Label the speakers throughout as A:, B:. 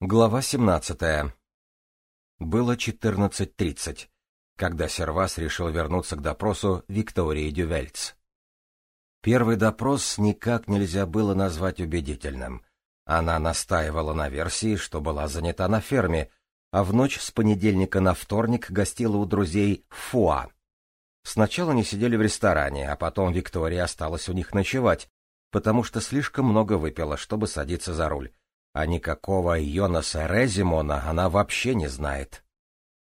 A: Глава 17. Было 14.30, когда Сервас решил вернуться к допросу Виктории Дювельц. Первый допрос никак нельзя было назвать убедительным. Она настаивала на версии, что была занята на ферме, а в ночь с понедельника на вторник гостила у друзей Фуа. Сначала они сидели в ресторане, а потом Виктория осталась у них ночевать, потому что слишком много выпила, чтобы садиться за руль а никакого Йонаса Резимона она вообще не знает.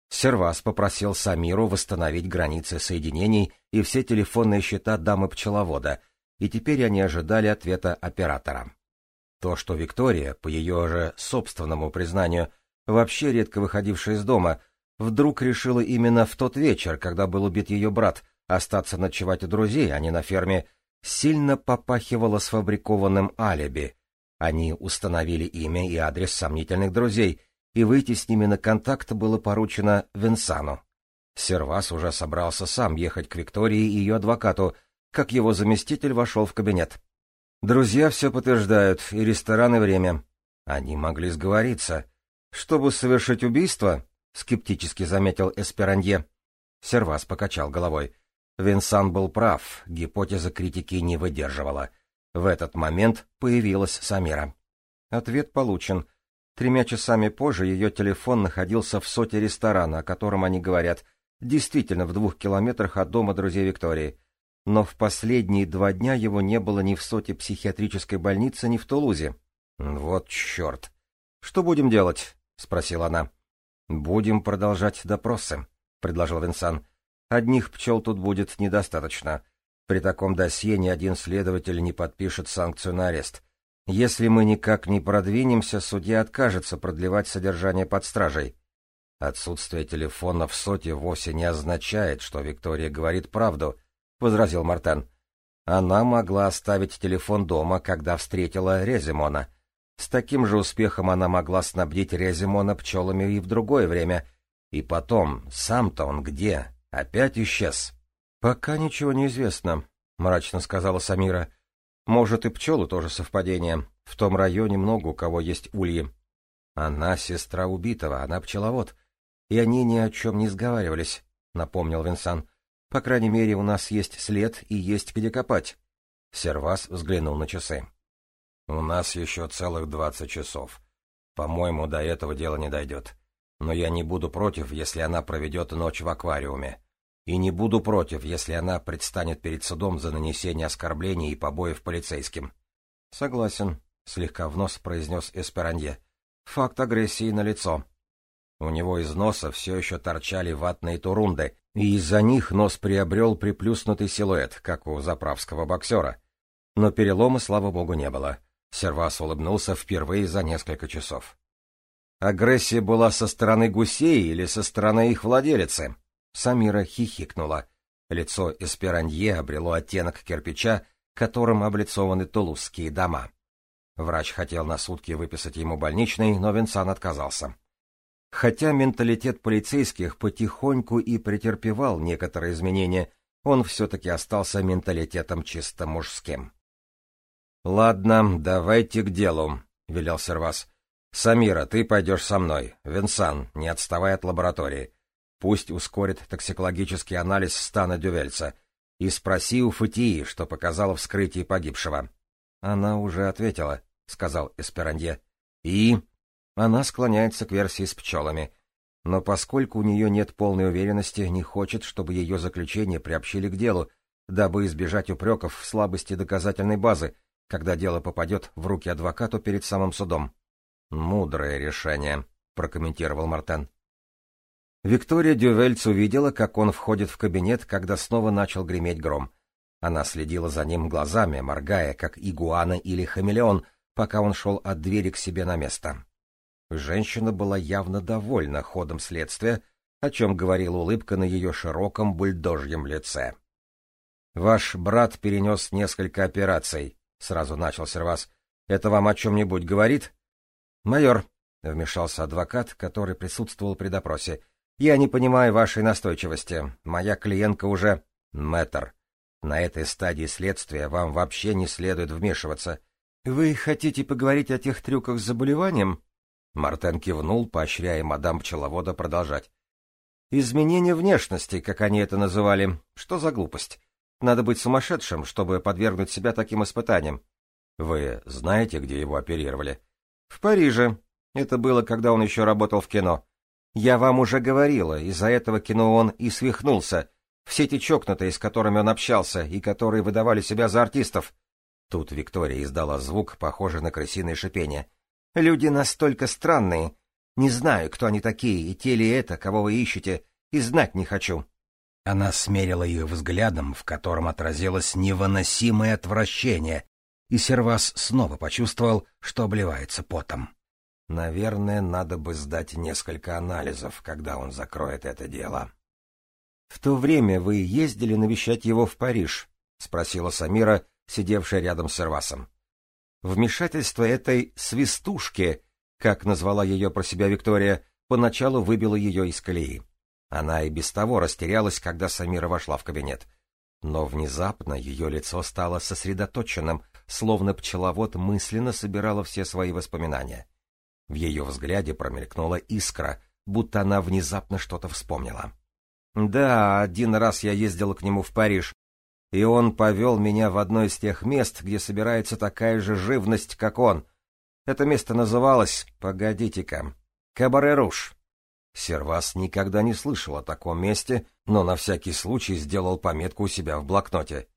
A: Сервас попросил Самиру восстановить границы соединений и все телефонные счета дамы-пчеловода, и теперь они ожидали ответа оператора. То, что Виктория, по ее же собственному признанию, вообще редко выходившая из дома, вдруг решила именно в тот вечер, когда был убит ее брат, остаться ночевать у друзей, а не на ферме, сильно попахивало сфабрикованным алиби, они установили имя и адрес сомнительных друзей, и выйти с ними на контакт было поручено Венсану. Сервас уже собрался сам ехать к Виктории и ее адвокату, как его заместитель вошел в кабинет. Друзья все подтверждают, и ресторан, и время. Они могли сговориться. Чтобы совершить убийство, скептически заметил Эсперанье. Сервас покачал головой. Винсан был прав, гипотеза критики не выдерживала — в этот момент появилась Самира. Ответ получен. Тремя часами позже ее телефон находился в соте ресторана, о котором они говорят, действительно в двух километрах от дома друзей Виктории. Но в последние два дня его не было ни в соте психиатрической больницы, ни в Тулузе. «Вот черт! Что будем делать?» — спросила она. «Будем продолжать допросы», — предложил Винсан. «Одних пчел тут будет недостаточно. При таком досье ни один следователь не подпишет санкцию на арест. Если мы никак не продвинемся, судья откажется продлевать содержание под стражей. Отсутствие телефона в соте вовсе не означает, что Виктория говорит правду, — возразил Мартен. Она могла оставить телефон дома, когда встретила Резимона. С таким же успехом она могла снабдить Резимона пчелами и в другое время. И потом, сам-то он где? Опять исчез. «Пока ничего не известно», — мрачно сказала Самира. «Может, и пчелы тоже совпадение. В том районе много у кого есть ульи». «Она сестра убитого, она пчеловод. И они ни о чем не сговаривались», — напомнил Винсан. «По крайней мере, у нас есть след и есть где копать». Сервас взглянул на часы. «У нас еще целых двадцать часов. По-моему, до этого дело не дойдет. Но я не буду против, если она проведет ночь в аквариуме. И не буду против, если она предстанет перед судом за нанесение оскорблений и побоев полицейским. — Согласен, — слегка в нос произнес Эсперанье. — Факт агрессии налицо. У него из носа все еще торчали ватные турунды, и из-за них нос приобрел приплюснутый силуэт, как у заправского боксера. Но перелома, слава богу, не было. Сервас улыбнулся впервые за несколько часов. Агрессия была со стороны гусей или со стороны их владелицы? Самира хихикнула. Лицо Эсперанье обрело оттенок кирпича, которым облицованы тулузские дома. Врач хотел на сутки выписать ему больничный, но Винсан отказался. Хотя менталитет полицейских потихоньку и претерпевал некоторые изменения, он все-таки остался менталитетом чисто мужским. — Ладно, давайте к делу, — велел Сервас. — Самира, ты пойдешь со мной. Винсан, не отставай от лаборатории. Пусть ускорит токсикологический анализ стана Дювельца. И спроси у Фатии, что показало вскрытие погибшего. — Она уже ответила, — сказал Эсперанье. — И? Она склоняется к версии с пчелами. Но поскольку у нее нет полной уверенности, не хочет, чтобы ее заключение приобщили к делу, дабы избежать упреков в слабости доказательной базы, когда дело попадет в руки адвокату перед самым судом. — Мудрое решение, — прокомментировал Мартен. Виктория Дювельц увидела, как он входит в кабинет, когда снова начал греметь гром. Она следила за ним глазами, моргая, как игуана или хамелеон, пока он шел от двери к себе на место. Женщина была явно довольна ходом следствия, о чем говорила улыбка на ее широком бульдожьем лице. «Ваш брат перенес несколько операций», — сразу начал Сервас. «Это вам о чем-нибудь говорит?» «Майор», — вмешался адвокат, который присутствовал при допросе, — я не понимаю вашей настойчивости. Моя клиентка уже... Мэтр. На этой стадии следствия вам вообще не следует вмешиваться. Вы хотите поговорить о тех трюках с заболеванием? Мартен кивнул, поощряя мадам пчеловода продолжать. «Изменение внешности, как они это называли. Что за глупость? Надо быть сумасшедшим, чтобы подвергнуть себя таким испытаниям. Вы знаете, где его оперировали? В Париже. Это было, когда он еще работал в кино. Я вам уже говорила, из-за этого кино он и свихнулся. Все эти чокнутые, с которыми он общался, и которые выдавали себя за артистов. Тут Виктория издала звук, похожий на крысиное шипение. Люди настолько странные. Не знаю, кто они такие, и те ли это, кого вы ищете, и знать не хочу. Она смерила их взглядом, в котором отразилось невыносимое отвращение, и Сервас снова почувствовал, что обливается потом. Наверное, надо бы сдать несколько анализов, когда он закроет это дело. — В то время вы ездили навещать его в Париж? — спросила Самира, сидевшая рядом с Сервасом. Вмешательство этой «свистушки», как назвала ее про себя Виктория, поначалу выбило ее из колеи. Она и без того растерялась, когда Самира вошла в кабинет. Но внезапно ее лицо стало сосредоточенным, словно пчеловод мысленно собирала все свои воспоминания. В ее взгляде промелькнула искра, будто она внезапно что-то вспомнила. «Да, один раз я ездил к нему в Париж, и он повел меня в одно из тех мест, где собирается такая же живность, как он. Это место называлось, погодите-ка, Кабаре-Руш. Сервас никогда не слышал о таком месте, но на всякий случай сделал пометку у себя в блокноте.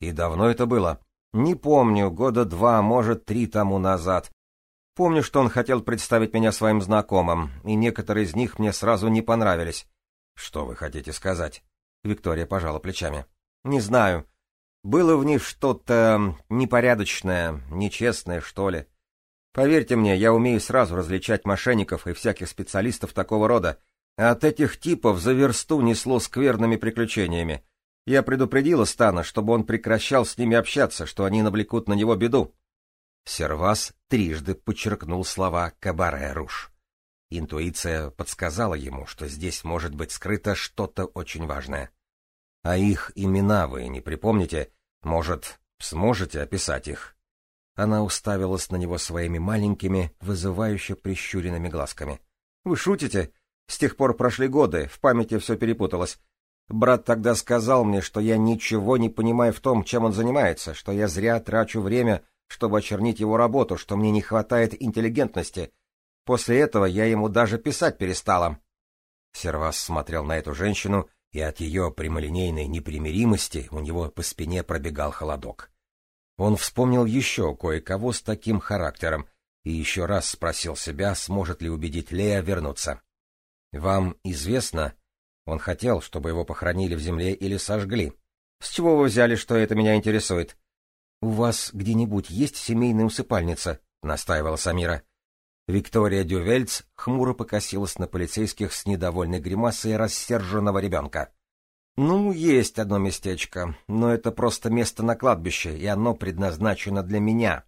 A: И давно это было? Не помню, года два, может, три тому назад. Помню, что он хотел представить меня своим знакомым, и некоторые из них мне сразу не понравились. Что вы хотите сказать? Виктория пожала плечами. Не знаю. Было в них что-то непорядочное, нечестное, что ли. Поверьте мне, я умею сразу различать мошенников и всяких специалистов такого рода. от этих типов за версту несло скверными приключениями. Я предупредила Стана, чтобы он прекращал с ними общаться, что они навлекут на него беду. Сервас трижды подчеркнул слова «кабаре руш». Интуиция подсказала ему, что здесь может быть скрыто что-то очень важное. А их имена вы не припомните? Может, сможете описать их? Она уставилась на него своими маленькими, вызывающе прищуренными глазками. — Вы шутите? С тех пор прошли годы, в памяти все перепуталось. Брат тогда сказал мне, что я ничего не понимаю в том, чем он занимается, что я зря трачу время, чтобы очернить его работу, что мне не хватает интеллигентности. После этого я ему даже писать перестала. Сервас смотрел на эту женщину, и от ее прямолинейной непримиримости у него по спине пробегал холодок. Он вспомнил еще кое-кого с таким характером и еще раз спросил себя, сможет ли убедить Лея вернуться. «Вам известно...» Он хотел, чтобы его похоронили в земле или сожгли. «С чего вы взяли, что это меня интересует?» «У вас где-нибудь есть семейная усыпальница?» — настаивала Самира. Виктория Дювельц хмуро покосилась на полицейских с недовольной гримасой рассерженного ребенка. «Ну, есть одно местечко, но это просто место на кладбище, и оно предназначено для меня.